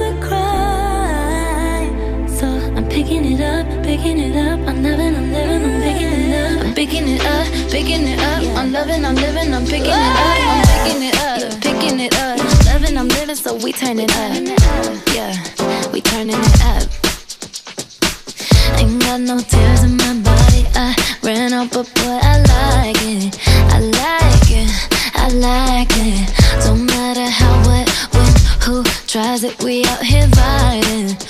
to cry. So I'm picking it up, picking it up. I'm loving, I'm living, I'm picking it up. I'm picking it up, picking it up. I'm loving, I'm living, I'm picking it up. I'm picking it up, picking it up. I'm Loving, I'm living, so we turn it up. Yeah, we turning it up. Ain't got no tears in my body. I ran out, but boy, I like it. I like it. I like it tries that we out here vibing.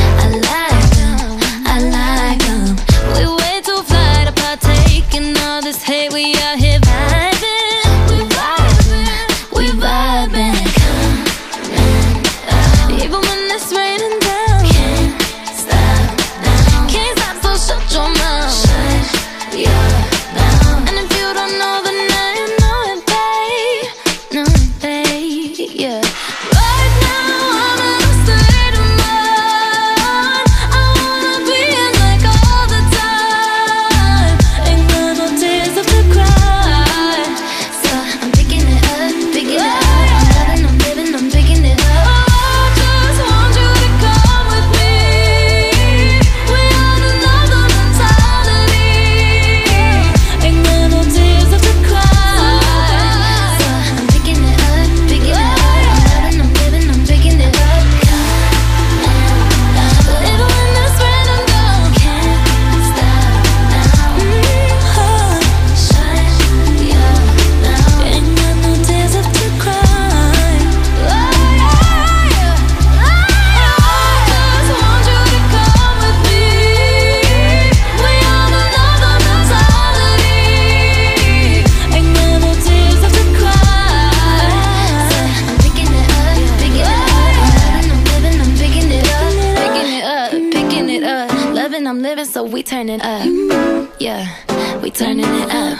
I'm living, so we turning up. Yeah, we turning it up.